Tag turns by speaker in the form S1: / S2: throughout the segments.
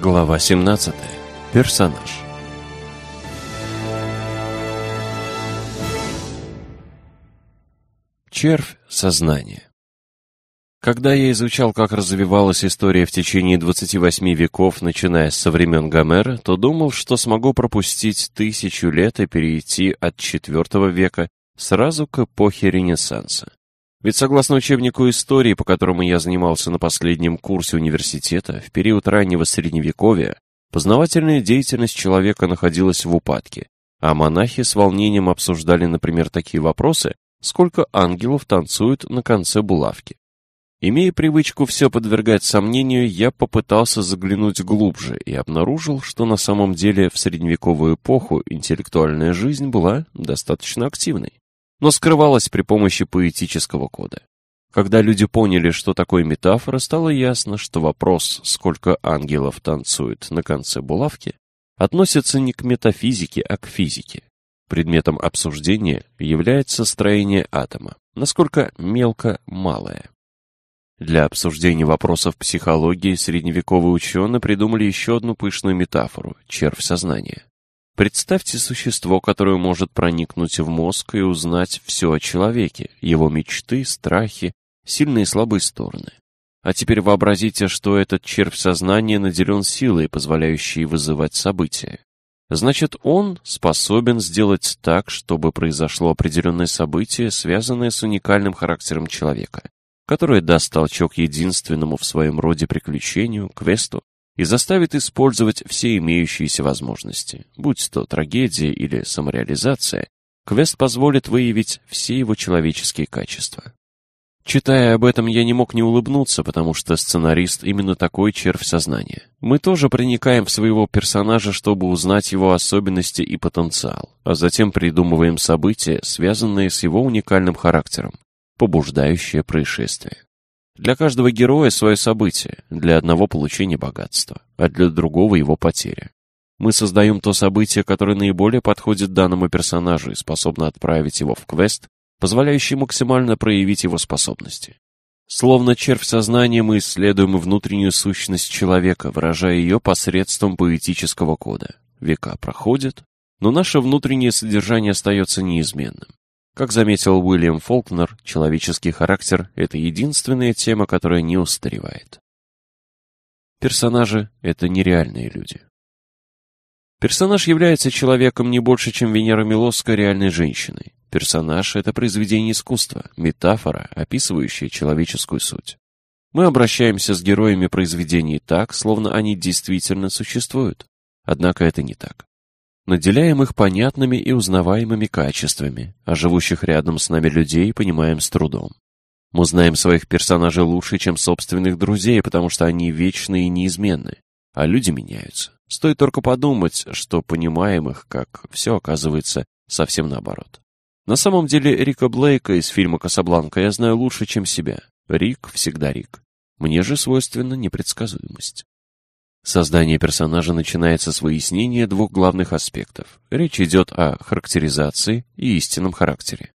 S1: Глава 17. Персонаж. Червь сознания. Когда я изучал, как развивалась история в течение 28 веков, начиная со времен Гомера, то думал, что смогу пропустить тысячу лет и перейти от IV века сразу к эпохе Ренессанса. Ведь согласно учебнику истории, по которому я занимался на последнем курсе университета, в период раннего Средневековья познавательная деятельность человека находилась в упадке, а монахи с волнением обсуждали, например, такие вопросы, сколько ангелов танцуют на конце булавки. Имея привычку все подвергать сомнению, я попытался заглянуть глубже и обнаружил, что на самом деле в средневековую эпоху интеллектуальная жизнь была достаточно активной но скрывалась при помощи поэтического кода. Когда люди поняли, что такое метафора, стало ясно, что вопрос, сколько ангелов танцует на конце булавки, относится не к метафизике, а к физике. Предметом обсуждения является строение атома, насколько мелко-малое. Для обсуждения вопросов психологии средневековые ученые придумали еще одну пышную метафору – червь сознания. Представьте существо, которое может проникнуть в мозг и узнать все о человеке, его мечты, страхи, сильные и слабые стороны. А теперь вообразите, что этот червь сознания наделен силой, позволяющей вызывать события. Значит, он способен сделать так, чтобы произошло определенное событие, связанное с уникальным характером человека, которое даст толчок единственному в своем роде приключению, квесту, и заставит использовать все имеющиеся возможности, будь то трагедия или самореализация, квест позволит выявить все его человеческие качества. Читая об этом, я не мог не улыбнуться, потому что сценарист именно такой червь сознания. Мы тоже проникаем в своего персонажа, чтобы узнать его особенности и потенциал, а затем придумываем события, связанные с его уникальным характером, побуждающие происшествие. Для каждого героя свое событие, для одного получение богатства, а для другого его потеря. Мы создаем то событие, которое наиболее подходит данному персонажу и способно отправить его в квест, позволяющий максимально проявить его способности. Словно червь сознания мы исследуем внутреннюю сущность человека, выражая ее посредством поэтического кода. Века проходят, но наше внутреннее содержание остается неизменным. Как заметил Уильям Фолкнер, человеческий характер – это единственная тема, которая не устаревает. Персонажи – это нереальные люди. Персонаж является человеком не больше, чем Венера Милосская реальной женщиной. Персонаж – это произведение искусства, метафора, описывающая человеческую суть. Мы обращаемся с героями произведений так, словно они действительно существуют. Однако это не так наделяем их понятными и узнаваемыми качествами, а живущих рядом с нами людей понимаем с трудом. Мы знаем своих персонажей лучше, чем собственных друзей, потому что они вечны и неизменны, а люди меняются. Стоит только подумать, что понимаем их, как все оказывается совсем наоборот. На самом деле Рика Блейка из фильма «Касабланка» я знаю лучше, чем себя. Рик всегда Рик. Мне же свойственна непредсказуемость. Создание персонажа начинается с выяснения двух главных аспектов. Речь идет о характеризации и истинном характере.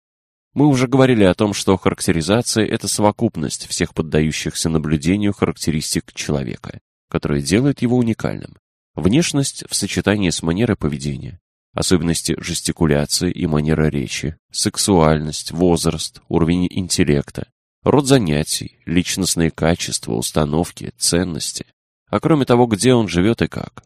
S1: Мы уже говорили о том, что характеризация – это совокупность всех поддающихся наблюдению характеристик человека, которая делает его уникальным. Внешность в сочетании с манерой поведения, особенности жестикуляции и манера речи, сексуальность, возраст, уровень интеллекта, род занятий, личностные качества, установки, ценности, а кроме того, где он живет и как.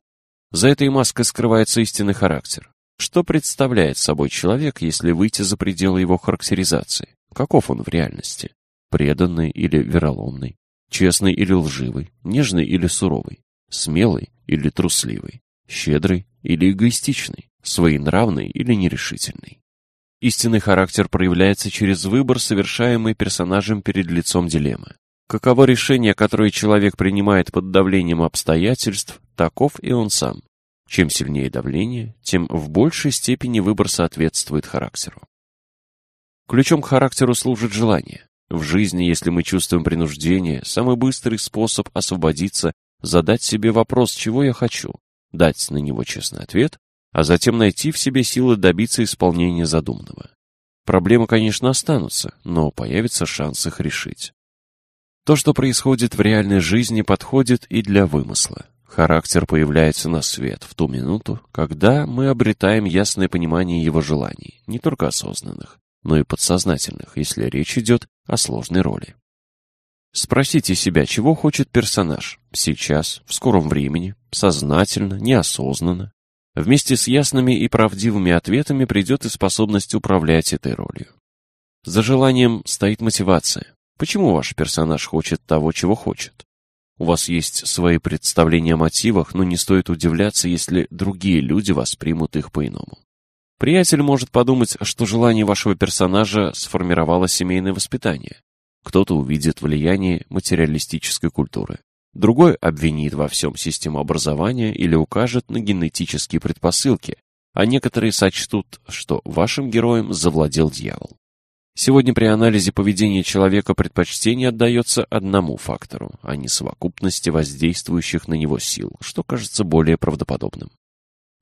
S1: За этой маской скрывается истинный характер. Что представляет собой человек, если выйти за пределы его характеризации? Каков он в реальности? Преданный или вероломный? Честный или лживый? Нежный или суровый? Смелый или трусливый? Щедрый или эгоистичный? Своенравный или нерешительный? Истинный характер проявляется через выбор, совершаемый персонажем перед лицом дилеммы. Каково решение, которое человек принимает под давлением обстоятельств, таков и он сам. Чем сильнее давление, тем в большей степени выбор соответствует характеру. Ключом к характеру служит желание. В жизни, если мы чувствуем принуждение, самый быстрый способ освободиться – задать себе вопрос «чего я хочу?», дать на него честный ответ, а затем найти в себе силы добиться исполнения задуманного. Проблемы, конечно, останутся, но появится шанс их решить. То, что происходит в реальной жизни, подходит и для вымысла. Характер появляется на свет в ту минуту, когда мы обретаем ясное понимание его желаний, не только осознанных, но и подсознательных, если речь идет о сложной роли. Спросите себя, чего хочет персонаж сейчас, в скором времени, сознательно, неосознанно. Вместе с ясными и правдивыми ответами придет и способность управлять этой ролью. За желанием стоит мотивация. Почему ваш персонаж хочет того, чего хочет? У вас есть свои представления о мотивах, но не стоит удивляться, если другие люди воспримут их по-иному. Приятель может подумать, что желание вашего персонажа сформировало семейное воспитание. Кто-то увидит влияние материалистической культуры. Другой обвинит во всем систему образования или укажет на генетические предпосылки, а некоторые сочтут, что вашим героем завладел дьявол. Сегодня при анализе поведения человека предпочтение отдается одному фактору, а не совокупности воздействующих на него сил, что кажется более правдоподобным.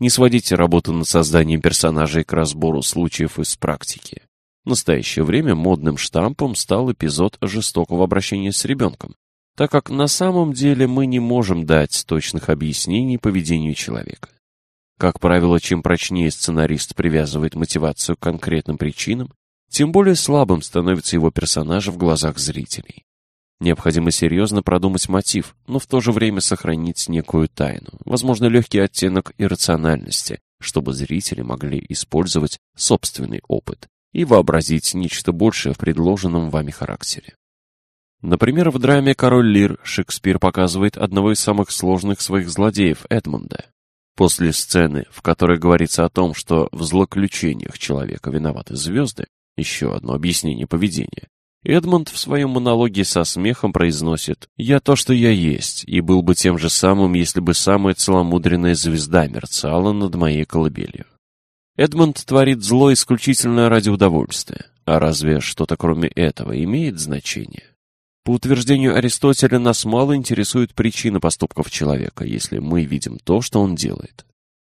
S1: Не сводите работу над созданием персонажей к разбору случаев из практики. В настоящее время модным штампом стал эпизод жестокого обращения с ребенком, так как на самом деле мы не можем дать точных объяснений поведению человека. Как правило, чем прочнее сценарист привязывает мотивацию к конкретным причинам, тем более слабым становится его персонаж в глазах зрителей. Необходимо серьезно продумать мотив, но в то же время сохранить некую тайну, возможно, легкий оттенок иррациональности, чтобы зрители могли использовать собственный опыт и вообразить нечто большее в предложенном вами характере. Например, в драме «Король Лир» Шекспир показывает одного из самых сложных своих злодеев Эдмунда. После сцены, в которой говорится о том, что в злоключениях человека виноваты звезды, еще одно объяснение поведения. Эдмонд в своем монологе со смехом произносит «Я то, что я есть, и был бы тем же самым, если бы самая целомудренная звезда мерцала над моей колыбелью». Эдмонд творит зло исключительно ради удовольствия. А разве что-то кроме этого имеет значение? По утверждению Аристотеля, нас мало интересует причина поступков человека, если мы видим то, что он делает.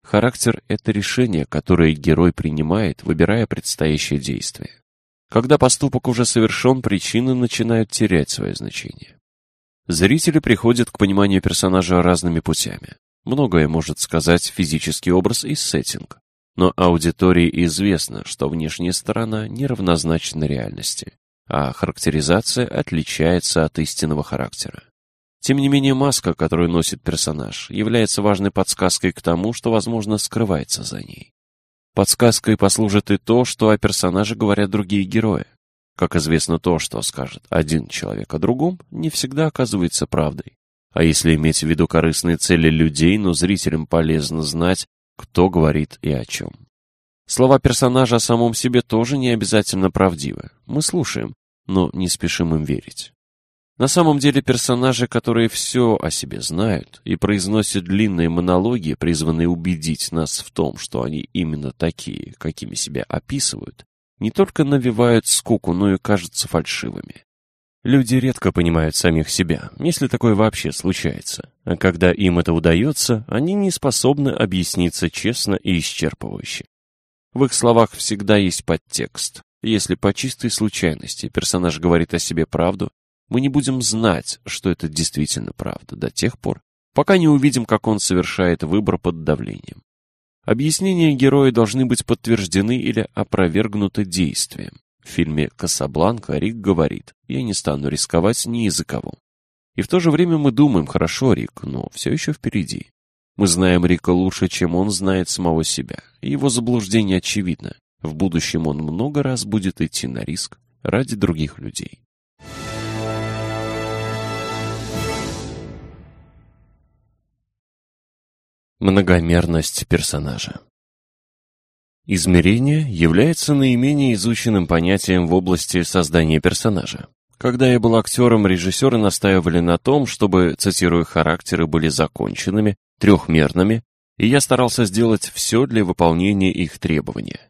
S1: Характер — это решение, которое герой принимает, выбирая предстоящее действие. Когда поступок уже совершен, причины начинают терять свое значение. Зрители приходят к пониманию персонажа разными путями. Многое может сказать физический образ и сеттинг. Но аудитории известно, что внешняя сторона неравнозначна реальности, а характеризация отличается от истинного характера. Тем не менее, маска, которую носит персонаж, является важной подсказкой к тому, что, возможно, скрывается за ней. Подсказкой послужит и то, что о персонаже говорят другие герои. Как известно, то, что скажет один человек о другом, не всегда оказывается правдой. А если иметь в виду корыстные цели людей, но зрителям полезно знать, кто говорит и о чем. Слова персонажа о самом себе тоже не обязательно правдивы. Мы слушаем, но не спешим им верить. На самом деле персонажи, которые все о себе знают и произносят длинные монологи, призванные убедить нас в том, что они именно такие, какими себя описывают, не только навевают скуку, но и кажутся фальшивыми. Люди редко понимают самих себя, если такое вообще случается. А когда им это удается, они не способны объясниться честно и исчерпывающе. В их словах всегда есть подтекст. Если по чистой случайности персонаж говорит о себе правду, мы не будем знать, что это действительно правда до тех пор, пока не увидим, как он совершает выбор под давлением. Объяснения героя должны быть подтверждены или опровергнуты действием. В фильме «Касабланка» Рик говорит «Я не стану рисковать ни из-за кого». И в то же время мы думаем «Хорошо, Рик, но все еще впереди». Мы знаем Рика лучше, чем он знает самого себя. Его заблуждение очевидно. В будущем он много раз будет идти на риск ради других людей. Многомерность персонажа Измерение является наименее изученным понятием в области создания персонажа. Когда я был актером, режиссеры настаивали на том, чтобы, цитирую, характеры были законченными, трехмерными, и я старался сделать все для выполнения их требования.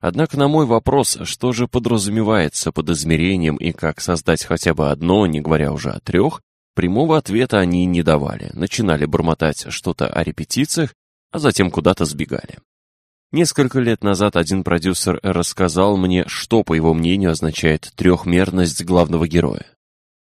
S1: Однако на мой вопрос, что же подразумевается под измерением и как создать хотя бы одно, не говоря уже о трех, Прямого ответа они не давали, начинали бормотать что-то о репетициях, а затем куда-то сбегали. Несколько лет назад один продюсер рассказал мне, что, по его мнению, означает трехмерность главного героя.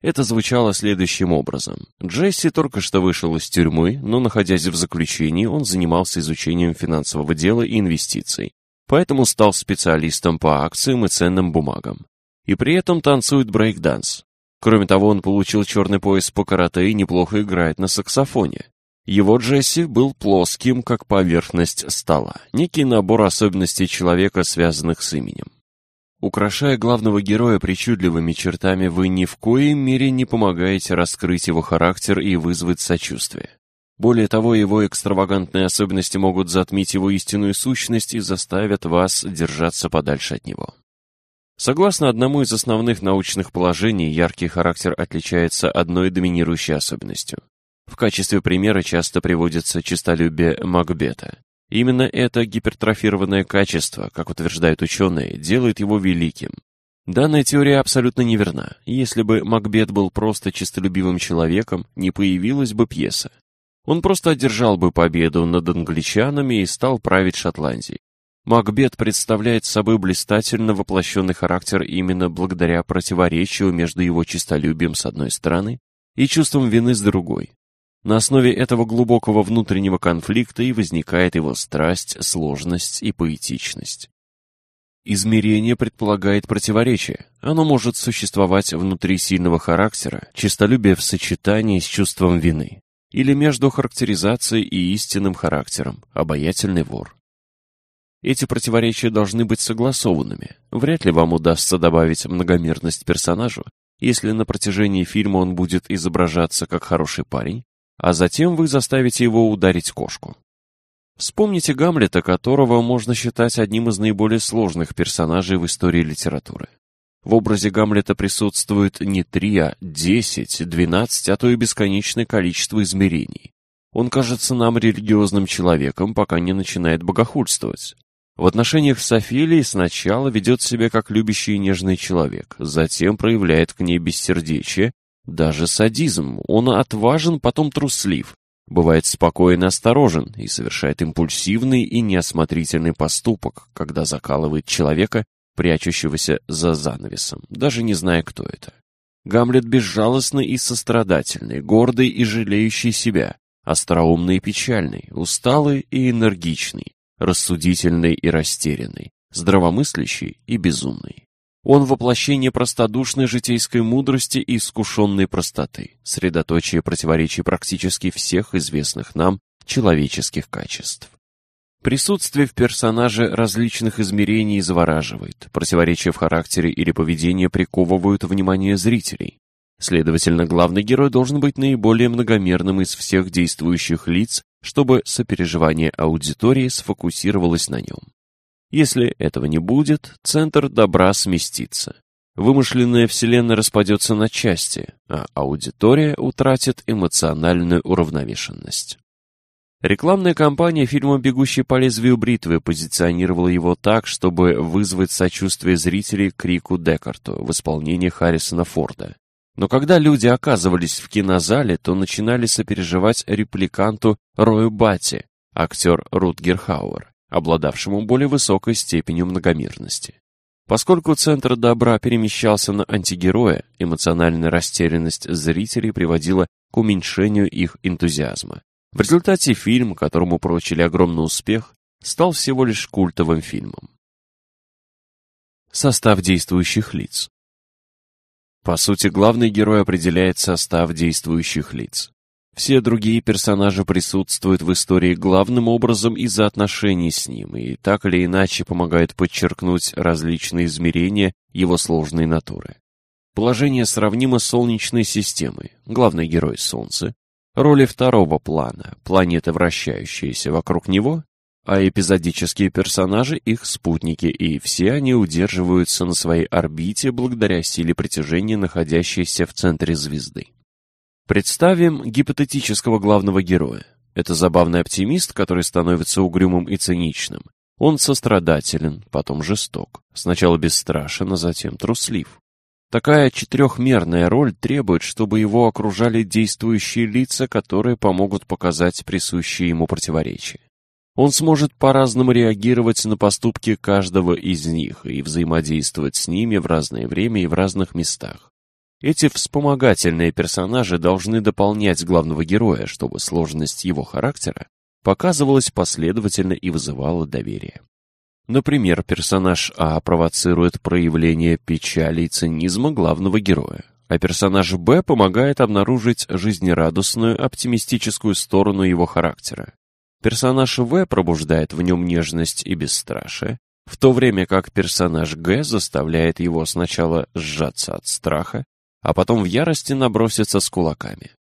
S1: Это звучало следующим образом. Джесси только что вышел из тюрьмы, но, находясь в заключении, он занимался изучением финансового дела и инвестиций, поэтому стал специалистом по акциям и ценным бумагам. И при этом танцует брейк-данс. Кроме того, он получил черный пояс по карате и неплохо играет на саксофоне. Его Джесси был плоским, как поверхность стола, некий набор особенностей человека, связанных с именем. Украшая главного героя причудливыми чертами, вы ни в коей мере не помогаете раскрыть его характер и вызвать сочувствие. Более того, его экстравагантные особенности могут затмить его истинную сущность и заставят вас держаться подальше от него. Согласно одному из основных научных положений, яркий характер отличается одной доминирующей особенностью. В качестве примера часто приводится честолюбие Макбета. Именно это гипертрофированное качество, как утверждают ученые, делает его великим. Данная теория абсолютно неверна. Если бы Макбет был просто честолюбивым человеком, не появилась бы пьеса. Он просто одержал бы победу над англичанами и стал править Шотландией. Макбет представляет собой блистательно воплощенный характер именно благодаря противоречию между его честолюбием с одной стороны и чувством вины с другой. На основе этого глубокого внутреннего конфликта и возникает его страсть, сложность и поэтичность. Измерение предполагает противоречие. Оно может существовать внутри сильного характера, честолюбие в сочетании с чувством вины, или между характеризацией и истинным характером, обаятельный вор. Эти противоречия должны быть согласованными. Вряд ли вам удастся добавить многомерность персонажу, если на протяжении фильма он будет изображаться как хороший парень, а затем вы заставите его ударить кошку. Вспомните Гамлета, которого можно считать одним из наиболее сложных персонажей в истории литературы. В образе Гамлета присутствует не три, а десять, двенадцать, а то и бесконечное количество измерений. Он кажется нам религиозным человеком, пока не начинает богохульствовать. В отношениях с Офелией сначала ведет себя как любящий и нежный человек, затем проявляет к ней бессердечие, даже садизм. Он отважен, потом труслив. Бывает спокоен и осторожен и совершает импульсивный и неосмотрительный поступок, когда закалывает человека, прячущегося за занавесом, даже не зная, кто это. Гамлет безжалостный и сострадательный, гордый и жалеющий себя, остроумный и печальный, усталый и энергичный, рассудительный и растерянный, здравомыслящий и безумный. Он воплощение простодушной житейской мудрости и искушенной простоты, средоточие противоречий практически всех известных нам человеческих качеств. Присутствие в персонаже различных измерений завораживает, противоречия в характере или поведении приковывают внимание зрителей. Следовательно, главный герой должен быть наиболее многомерным из всех действующих лиц, чтобы сопереживание аудитории сфокусировалось на нем. Если этого не будет, центр добра сместится. Вымышленная вселенная распадется на части, а аудитория утратит эмоциональную уравновешенность. Рекламная кампания фильма «Бегущий по лезвию бритвы» позиционировала его так, чтобы вызвать сочувствие зрителей к Рику Декарту в исполнении Харрисона Форда. Но когда люди оказывались в кинозале, то начинали сопереживать репликанту Рою Батти, актер Рутгер Хауэр обладавшему более высокой степенью многомерности. Поскольку центр добра перемещался на антигероя, эмоциональная растерянность зрителей приводила к уменьшению их энтузиазма. В результате фильм, которому прочили огромный успех, стал всего лишь культовым фильмом. Состав действующих лиц По сути, главный герой определяет состав действующих лиц. Все другие персонажи присутствуют в истории главным образом из-за отношений с ним и так или иначе помогают подчеркнуть различные измерения его сложной натуры. Положение сравнимо с Солнечной системой, главный герой Солнце, роли второго плана, планеты, вращающиеся вокруг него, а эпизодические персонажи — их спутники, и все они удерживаются на своей орбите благодаря силе притяжения, находящейся в центре звезды. Представим гипотетического главного героя. Это забавный оптимист, который становится угрюмым и циничным. Он сострадателен, потом жесток. Сначала бесстрашен, а затем труслив. Такая четырехмерная роль требует, чтобы его окружали действующие лица, которые помогут показать присущие ему противоречия. Он сможет по-разному реагировать на поступки каждого из них и взаимодействовать с ними в разное время и в разных местах. Эти вспомогательные персонажи должны дополнять главного героя, чтобы сложность его характера показывалась последовательно и вызывала доверие. Например, персонаж А провоцирует проявление печали и цинизма главного героя, а персонаж Б помогает обнаружить жизнерадостную, оптимистическую сторону его характера. Персонаж В пробуждает в нем нежность и бесстрашие, в то время как персонаж Г заставляет его сначала сжаться от страха, а потом в ярости наброситься с кулаками.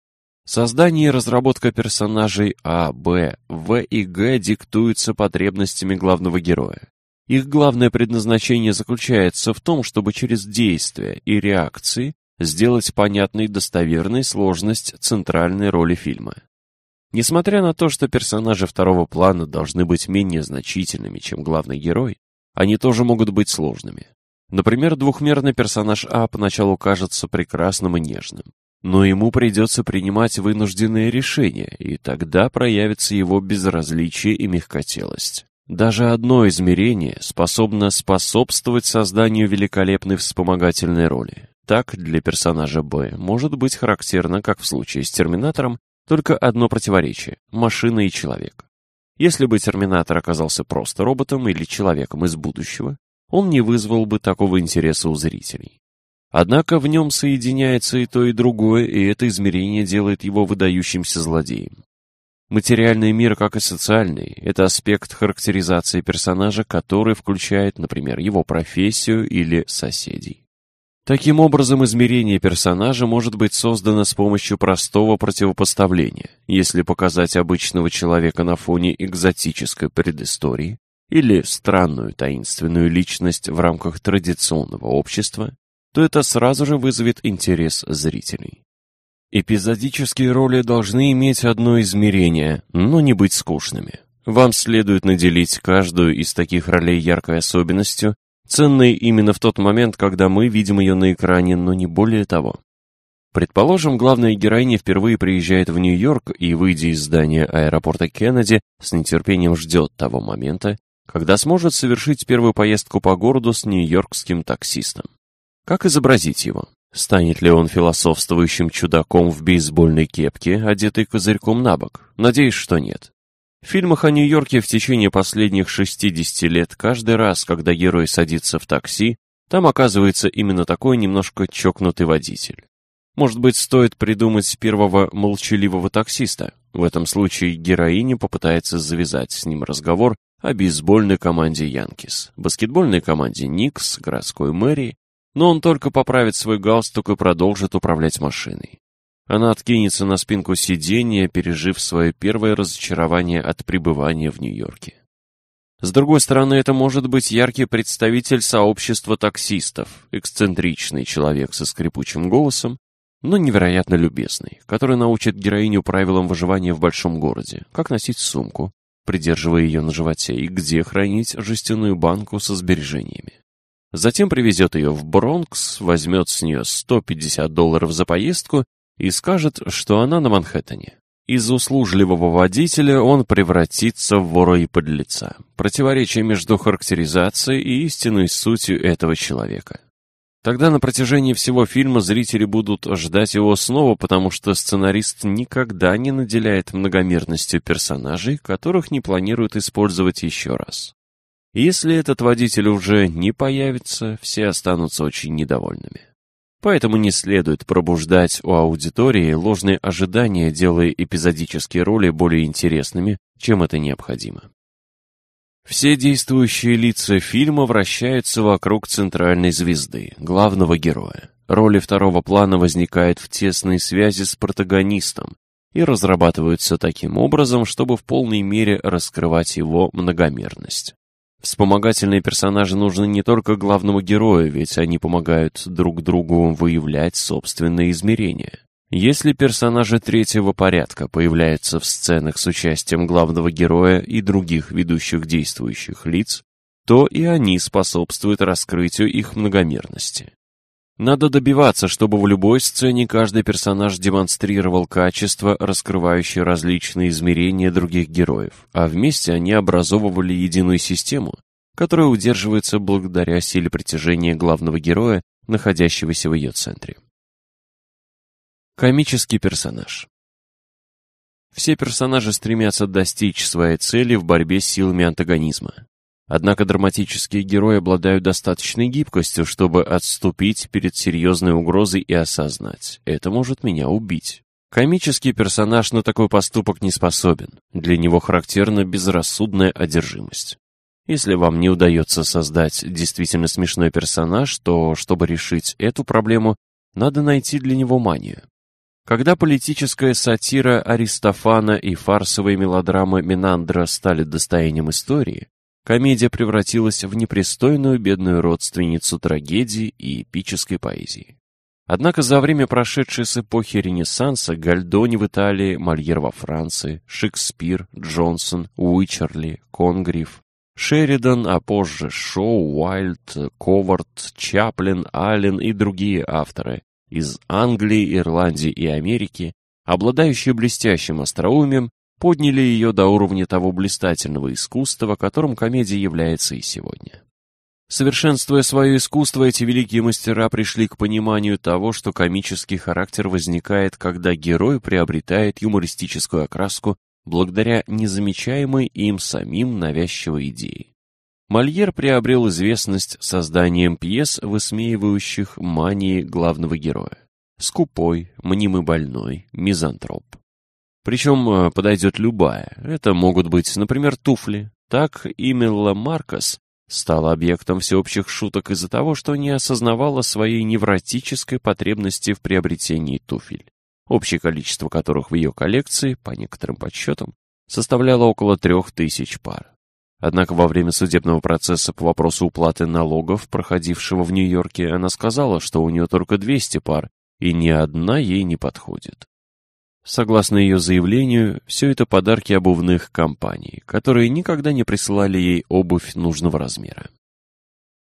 S1: Создание и разработка персонажей А, Б, В и Г диктуются потребностями главного героя. Их главное предназначение заключается в том, чтобы через действия и реакции сделать понятной достоверной сложность центральной роли фильма. Несмотря на то, что персонажи второго плана должны быть менее значительными, чем главный герой, они тоже могут быть сложными. Например, двухмерный персонаж А поначалу кажется прекрасным и нежным, но ему придется принимать вынужденные решения, и тогда проявится его безразличие и мягкотелость. Даже одно измерение способно способствовать созданию великолепной вспомогательной роли. Так, для персонажа Б может быть характерно, как в случае с Терминатором, только одно противоречие – машина и человек. Если бы Терминатор оказался просто роботом или человеком из будущего, он не вызвал бы такого интереса у зрителей. Однако в нем соединяется и то, и другое, и это измерение делает его выдающимся злодеем. Материальный мир, как и социальный, это аспект характеризации персонажа, который включает, например, его профессию или соседей. Таким образом, измерение персонажа может быть создано с помощью простого противопоставления, если показать обычного человека на фоне экзотической предыстории или странную таинственную личность в рамках традиционного общества, то это сразу же вызовет интерес зрителей. Эпизодические роли должны иметь одно измерение, но не быть скучными. Вам следует наделить каждую из таких ролей яркой особенностью, ценной именно в тот момент, когда мы видим ее на экране, но не более того. Предположим, главная героиня впервые приезжает в Нью-Йорк и, выйдя из здания аэропорта Кеннеди, с нетерпением ждет того момента, когда сможет совершить первую поездку по городу с нью-йоркским таксистом. Как изобразить его? Станет ли он философствующим чудаком в бейсбольной кепке, одетый козырьком на бок? Надеюсь, что нет. В фильмах о Нью-Йорке в течение последних 60 лет каждый раз, когда герой садится в такси, там оказывается именно такой немножко чокнутый водитель. Может быть, стоит придумать первого молчаливого таксиста. В этом случае героиня попытается завязать с ним разговор о бейсбольной команде Янкис, баскетбольной команде Никс, городской мэрии, но он только поправит свой галстук и продолжит управлять машиной. Она откинется на спинку сиденья, пережив свое первое разочарование от пребывания в Нью-Йорке. С другой стороны, это может быть яркий представитель сообщества таксистов, эксцентричный человек со скрипучим голосом, но невероятно любезный, который научит героиню правилам выживания в большом городе, как носить сумку, придерживая ее на животе, и где хранить жестяную банку со сбережениями. Затем привезет ее в Бронкс, возьмет с нее 150 долларов за поездку и скажет, что она на Манхэттене. Из услужливого водителя он превратится в вора и подлеца. Противоречие между характеризацией и истинной сутью этого человека. Тогда на протяжении всего фильма зрители будут ждать его снова, потому что сценарист никогда не наделяет многомерностью персонажей, которых не планирует использовать еще раз. Если этот водитель уже не появится, все останутся очень недовольными. Поэтому не следует пробуждать у аудитории ложные ожидания, делая эпизодические роли более интересными, чем это необходимо. Все действующие лица фильма вращаются вокруг центральной звезды, главного героя. Роли второго плана возникают в тесной связи с протагонистом и разрабатываются таким образом, чтобы в полной мере раскрывать его многомерность. Вспомогательные персонажи нужны не только главному герою, ведь они помогают друг другу выявлять собственные измерения. Если персонажи третьего порядка появляются в сценах с участием главного героя и других ведущих действующих лиц, то и они способствуют раскрытию их многомерности. Надо добиваться, чтобы в любой сцене каждый персонаж демонстрировал качества, раскрывающие различные измерения других героев, а вместе они образовывали единую систему, которая удерживается благодаря силе притяжения главного героя, находящегося в ее центре. Комический персонаж. Все персонажи стремятся достичь своей цели в борьбе с силами антагонизма. Однако драматические герои обладают достаточной гибкостью, чтобы отступить перед серьезной угрозой и осознать – это может меня убить. Комический персонаж на такой поступок не способен. Для него характерна безрассудная одержимость. Если вам не удается создать действительно смешной персонаж, то, чтобы решить эту проблему, надо найти для него манию. Когда политическая сатира Аристофана и фарсовые мелодрамы Минандра стали достоянием истории, комедия превратилась в непристойную бедную родственницу трагедии и эпической поэзии. Однако за время прошедшей с эпохи Ренессанса Гальдони в Италии, Мольер во Франции, Шекспир, Джонсон, Уичерли, Конгриф, Шеридан, а позже Шоу, Уайльд, Ковард, Чаплин, Аллен и другие авторы из Англии, Ирландии и Америки, обладающие блестящим остроумием, подняли ее до уровня того блистательного искусства, которым комедия является и сегодня. Совершенствуя свое искусство, эти великие мастера пришли к пониманию того, что комический характер возникает, когда герой приобретает юмористическую окраску благодаря незамечаемой им самим навязчивой идее. Мольер приобрел известность созданием пьес, высмеивающих мании главного героя. Скупой, мнимый больной, мизантроп. Причем э, подойдет любая. Это могут быть, например, туфли. Так Имелла Маркос стала объектом всеобщих шуток из-за того, что не осознавала своей невротической потребности в приобретении туфель, общее количество которых в ее коллекции, по некоторым подсчетам, составляло около трех тысяч пар. Однако во время судебного процесса по вопросу уплаты налогов, проходившего в Нью-Йорке, она сказала, что у нее только 200 пар, и ни одна ей не подходит. Согласно ее заявлению, все это подарки обувных компаний, которые никогда не присылали ей обувь нужного размера.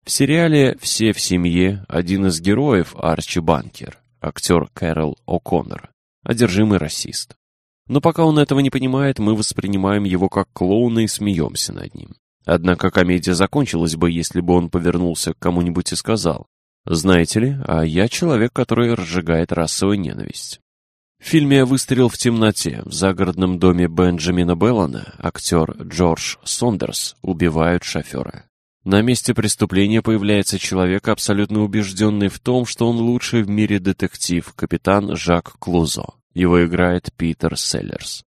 S1: В сериале «Все в семье» один из героев Арчи Банкер, актер Кэрол О'Коннор, одержимый расист. Но пока он этого не понимает, мы воспринимаем его как клоуна и смеемся над ним. Однако комедия закончилась бы, если бы он повернулся к кому-нибудь и сказал, «Знаете ли, а я человек, который разжигает расовую ненависть». В фильме «Выстрел в темноте» в загородном доме Бенджамина Беллана актер Джордж Сондерс убивают шофера. На месте преступления появляется человек, абсолютно убежденный в том, что он лучший в мире детектив, капитан Жак Клузо. Его играет Питер Селлерс.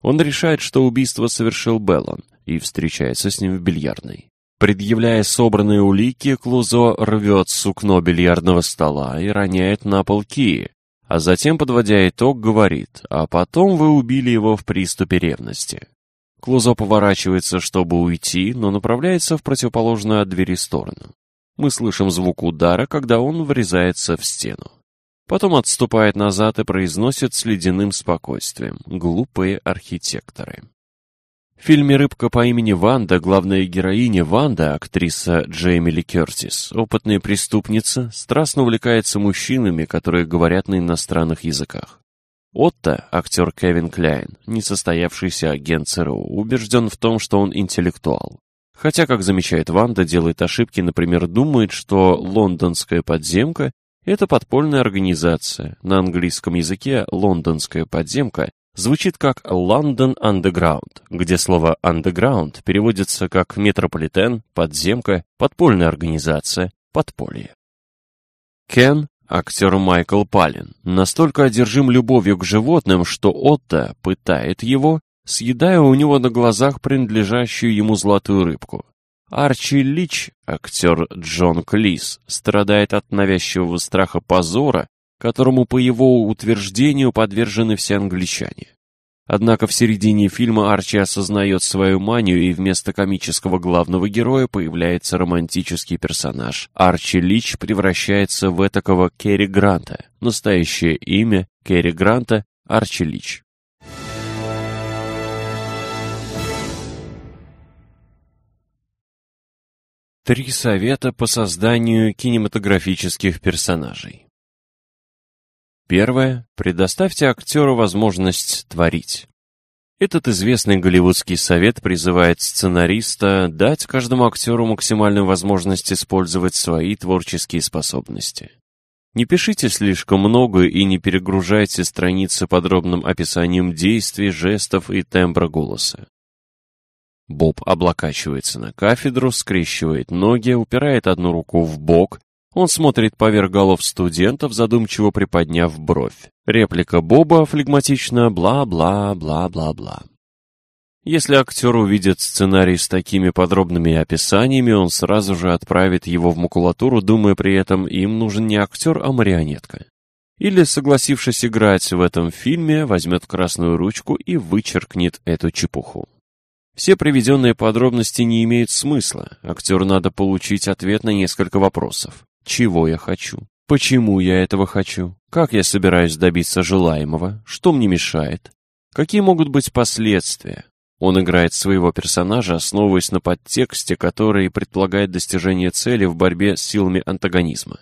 S1: Он решает, что убийство совершил Беллан, и встречается с ним в бильярдной. Предъявляя собранные улики, Клузо рвет сукно бильярдного стола и роняет на пол кии, а затем, подводя итог, говорит, а потом вы убили его в приступе ревности. Клузо поворачивается, чтобы уйти, но направляется в противоположную от двери сторону. Мы слышим звук удара, когда он врезается в стену. Потом отступает назад и произносит с ледяным спокойствием «Глупые архитекторы». В фильме «Рыбка по имени Ванда» главная героиня Ванда, актриса Джейми Ли Кертис, опытная преступница, страстно увлекается мужчинами, которые говорят на иностранных языках. Отто, актер Кевин Кляйн, несостоявшийся агент ЦРУ, убежден в том, что он интеллектуал. Хотя, как замечает Ванда, делает ошибки, например, думает, что лондонская подземка – это подпольная организация. На английском языке лондонская подземка звучит как London Underground, где слово underground переводится как метрополитен, подземка, подпольная организация, подполье. Кен, актер Майкл Палин, настолько одержим любовью к животным, что Отто пытает его, съедая у него на глазах принадлежащую ему золотую рыбку. Арчи Лич, актер Джон Клис, страдает от навязчивого страха позора которому, по его утверждению, подвержены все англичане. Однако в середине фильма Арчи осознает свою манию, и вместо комического главного героя появляется романтический персонаж. Арчи Лич превращается в этакого Керри Гранта. Настоящее имя Керри Гранта – Арчи Лич. Три совета по созданию кинематографических персонажей. Первое. Предоставьте актеру возможность творить. Этот известный голливудский совет призывает сценариста дать каждому актеру максимальную возможность использовать свои творческие способности. Не пишите слишком много и не перегружайте страницы подробным описанием действий, жестов и тембра голоса. Боб облокачивается на кафедру, скрещивает ноги, упирает одну руку в бок. Он смотрит поверх голов студентов, задумчиво приподняв бровь. Реплика Боба флегматично «бла-бла-бла-бла-бла». Если актер увидит сценарий с такими подробными описаниями, он сразу же отправит его в макулатуру, думая при этом, им нужен не актер, а марионетка. Или, согласившись играть в этом фильме, возьмет красную ручку и вычеркнет эту чепуху. Все приведенные подробности не имеют смысла. Актеру надо получить ответ на несколько вопросов. Чего я хочу? Почему я этого хочу? Как я собираюсь добиться желаемого? Что мне мешает? Какие могут быть последствия? Он играет своего персонажа, основываясь на подтексте, который предполагает достижение цели в борьбе с силами антагонизма.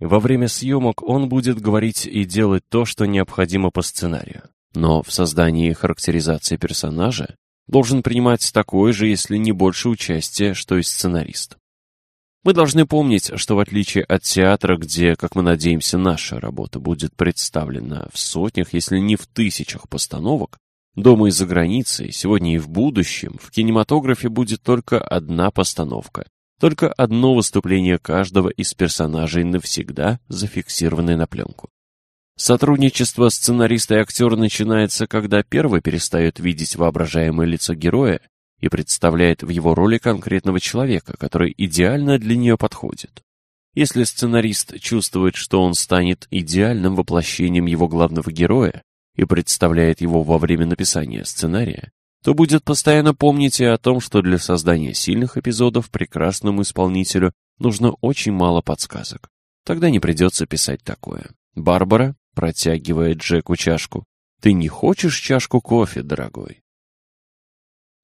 S1: Во время съемок он будет говорить и делать то, что необходимо по сценарию. Но в создании характеризации персонажа должен принимать такое же, если не больше участие, что и сценарист. Мы должны помнить, что в отличие от театра, где, как мы надеемся, наша работа будет представлена в сотнях, если не в тысячах постановок, Дома и за границей, сегодня и в будущем, в кинематографе будет только одна постановка, только одно выступление каждого из персонажей навсегда зафиксированное на пленку. Сотрудничество сценариста и актера начинается, когда первый перестает видеть воображаемое лицо героя и представляет в его роли конкретного человека, который идеально для нее подходит. Если сценарист чувствует, что он станет идеальным воплощением его главного героя, и представляет его во время написания сценария, то будет постоянно помнить и о том, что для создания сильных эпизодов прекрасному исполнителю нужно очень мало подсказок. Тогда не придется писать такое. Барбара протягивает Джеку чашку. «Ты не хочешь чашку кофе, дорогой?»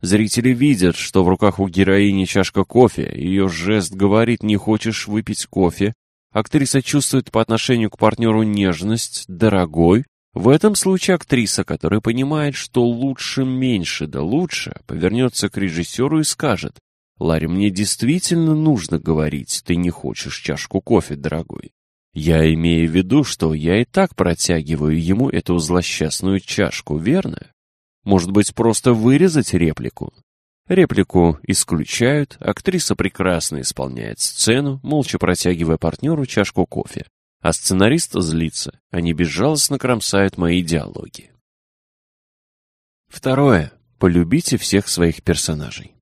S1: Зрители видят, что в руках у героини чашка кофе, ее жест говорит «не хочешь выпить кофе», актриса чувствует по отношению к партнеру нежность «дорогой», в этом случае актриса, которая понимает, что лучше меньше да лучше, повернется к режиссеру и скажет, «Ларри, мне действительно нужно говорить, ты не хочешь чашку кофе, дорогой. Я имею в виду, что я и так протягиваю ему эту злосчастную чашку, верно? Может быть, просто вырезать реплику?» Реплику исключают, актриса прекрасно исполняет сцену, молча протягивая партнеру чашку кофе. А сценарист злится, они безжалостно кромсают мои диалоги. Второе. Полюбите всех своих персонажей.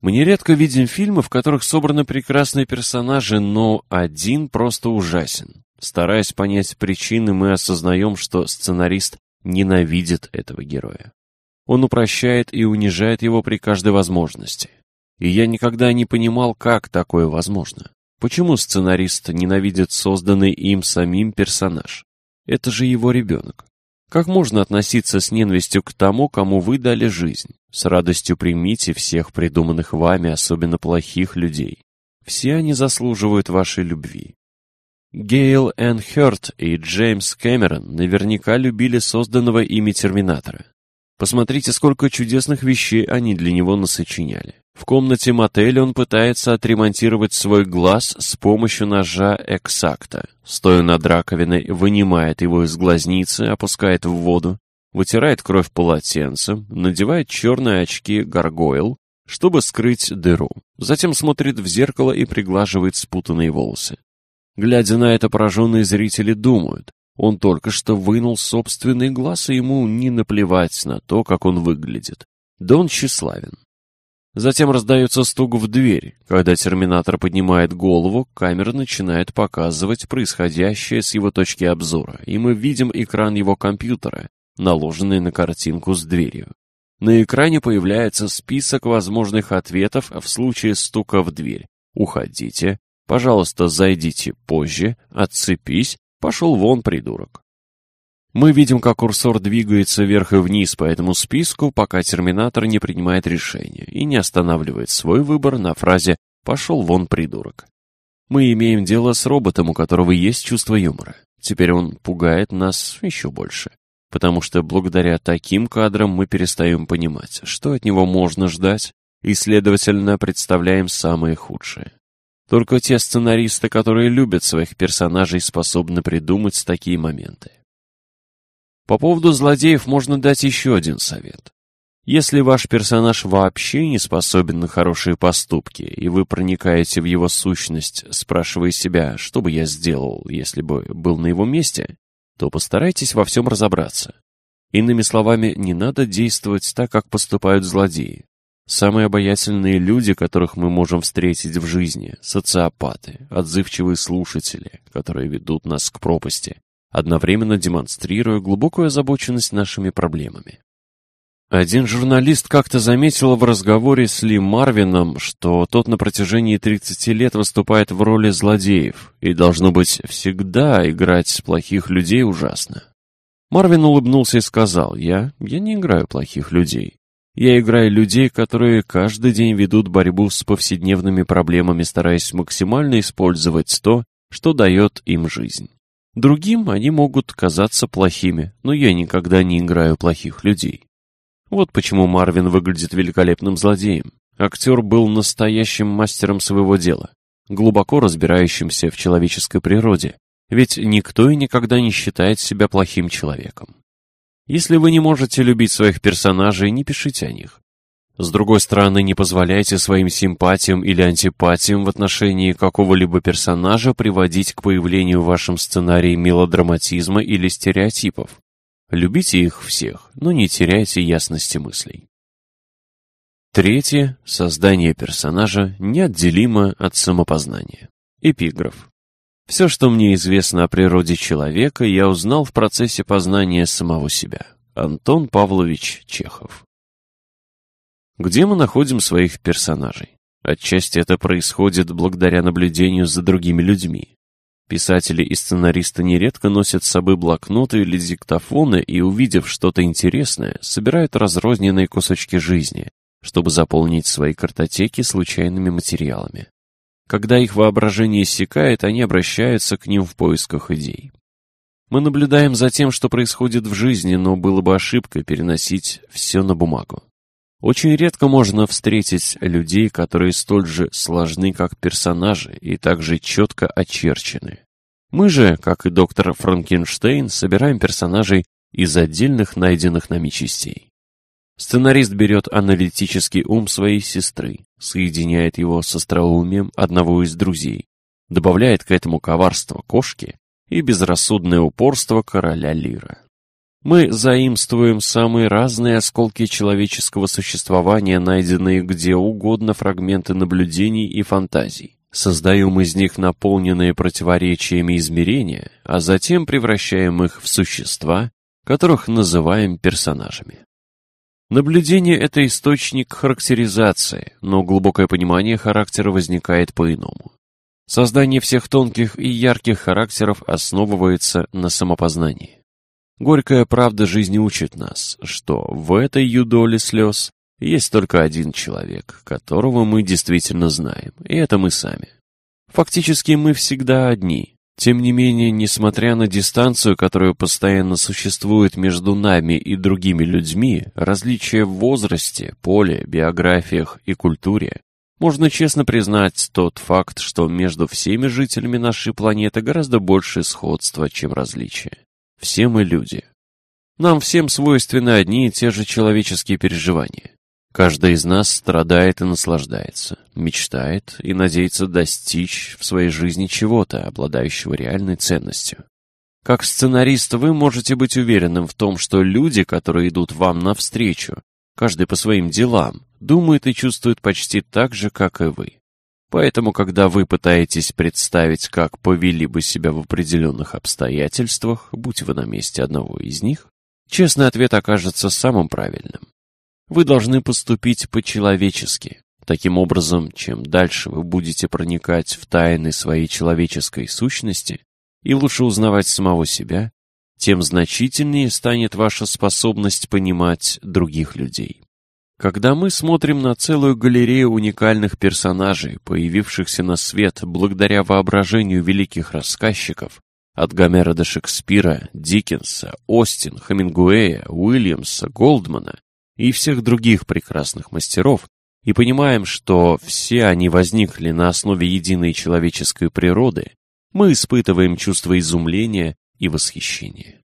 S1: Мы нередко видим фильмы, в которых собраны прекрасные персонажи, но один просто ужасен. Стараясь понять причины, мы осознаем, что сценарист ненавидит этого героя. Он упрощает и унижает его при каждой возможности. И я никогда не понимал, как такое возможно. Почему сценарист ненавидит созданный им самим персонаж? Это же его ребенок. Как можно относиться с ненавистью к тому, кому вы дали жизнь? С радостью примите всех придуманных вами, особенно плохих людей. Все они заслуживают вашей любви. Гейл Энн Хёрт и Джеймс Кэмерон наверняка любили созданного ими Терминатора. Посмотрите, сколько чудесных вещей они для него насочиняли. В комнате мотеля он пытается отремонтировать свой глаз с помощью ножа Эксакта. Стоя над раковиной, вынимает его из глазницы, опускает в воду, вытирает кровь полотенцем, надевает черные очки гаргойл, чтобы скрыть дыру. Затем смотрит в зеркало и приглаживает спутанные волосы. Глядя на это, пораженные зрители думают, он только что вынул собственный глаз, и ему не наплевать на то, как он выглядит. Да он тщеславен. Затем раздается стук в дверь. Когда терминатор поднимает голову, камера начинает показывать происходящее с его точки обзора, и мы видим экран его компьютера, наложенный на картинку с дверью. На экране появляется список возможных ответов в случае стука в дверь. «Уходите», «Пожалуйста, зайдите позже», «Отцепись», «Пошел вон, придурок». Мы видим, как курсор двигается вверх и вниз по этому списку, пока терминатор не принимает решение и не останавливает свой выбор на фразе «пошел вон, придурок». Мы имеем дело с роботом, у которого есть чувство юмора. Теперь он пугает нас еще больше, потому что благодаря таким кадрам мы перестаем понимать, что от него можно ждать, и, следовательно, представляем самое худшее. Только те сценаристы, которые любят своих персонажей, способны придумать такие моменты. По поводу злодеев можно дать еще один совет. Если ваш персонаж вообще не способен на хорошие поступки, и вы проникаете в его сущность, спрашивая себя, что бы я сделал, если бы был на его месте, то постарайтесь во всем разобраться. Иными словами, не надо действовать так, как поступают злодеи. Самые обаятельные люди, которых мы можем встретить в жизни, социопаты, отзывчивые слушатели, которые ведут нас к пропасти, одновременно демонстрируя глубокую озабоченность нашими проблемами. Один журналист как-то заметил в разговоре с Ли Марвином, что тот на протяжении 30 лет выступает в роли злодеев, и, должно быть, всегда играть плохих людей ужасно. Марвин улыбнулся и сказал, «Я... я не играю плохих людей. Я играю людей, которые каждый день ведут борьбу с повседневными проблемами, стараясь максимально использовать то, что дает им жизнь. Другим они могут казаться плохими, но я никогда не играю плохих людей. Вот почему Марвин выглядит великолепным злодеем. Актер был настоящим мастером своего дела, глубоко разбирающимся в человеческой природе, ведь никто и никогда не считает себя плохим человеком. Если вы не можете любить своих персонажей, не пишите о них. С другой стороны, не позволяйте своим симпатиям или антипатиям в отношении какого-либо персонажа приводить к появлению в вашем сценарии мелодраматизма или стереотипов. Любите их всех, но не теряйте ясности мыслей. Третье. Создание персонажа неотделимо от самопознания. Эпиграф. Все, что мне известно о природе человека, я узнал в процессе познания самого себя. Антон Павлович Чехов. Где мы находим своих персонажей? Отчасти это происходит благодаря наблюдению за другими людьми. Писатели и сценаристы нередко носят с собой блокноты или диктофоны и, увидев что-то интересное, собирают разрозненные кусочки жизни, чтобы заполнить свои картотеки случайными материалами. Когда их воображение иссякает, они обращаются к ним в поисках идей. Мы наблюдаем за тем, что происходит в жизни, но было бы ошибкой переносить все на бумагу. Очень редко можно встретить людей, которые столь же сложны, как персонажи, и также четко очерчены. Мы же, как и доктор Франкенштейн, собираем персонажей из отдельных найденных нами частей. Сценарист берет аналитический ум своей сестры, соединяет его с остроумием одного из друзей, добавляет к этому коварство кошки и безрассудное упорство короля Лира. Мы заимствуем самые разные осколки человеческого существования, найденные где угодно фрагменты наблюдений и фантазий. Создаем из них наполненные противоречиями измерения, а затем превращаем их в существа, которых называем персонажами. Наблюдение – это источник характеризации, но глубокое понимание характера возникает по-иному. Создание всех тонких и ярких характеров основывается на самопознании. Горькая правда жизни учит нас, что в этой юдоле слез есть только один человек, которого мы действительно знаем, и это мы сами. Фактически мы всегда одни. Тем не менее, несмотря на дистанцию, которая постоянно существует между нами и другими людьми, различия в возрасте, поле, биографиях и культуре, можно честно признать тот факт, что между всеми жителями нашей планеты гораздо больше сходства, чем различия. Все мы люди. Нам всем свойственны одни и те же человеческие переживания. Каждый из нас страдает и наслаждается, мечтает и надеется достичь в своей жизни чего-то, обладающего реальной ценностью. Как сценарист вы можете быть уверенным в том, что люди, которые идут вам навстречу, каждый по своим делам, думают и чувствуют почти так же, как и вы. Поэтому, когда вы пытаетесь представить, как повели бы себя в определенных обстоятельствах, будь вы на месте одного из них, честный ответ окажется самым правильным. Вы должны поступить по-человечески. Таким образом, чем дальше вы будете проникать в тайны своей человеческой сущности и лучше узнавать самого себя, тем значительнее станет ваша способность понимать других людей. Когда мы смотрим на целую галерею уникальных персонажей, появившихся на свет благодаря воображению великих рассказчиков, от Гомера до Шекспира, Диккенса, Остин, Хемингуэя, Уильямса, Голдмана и всех других прекрасных мастеров, и понимаем, что все они возникли на основе единой человеческой природы, мы испытываем чувство изумления и восхищения.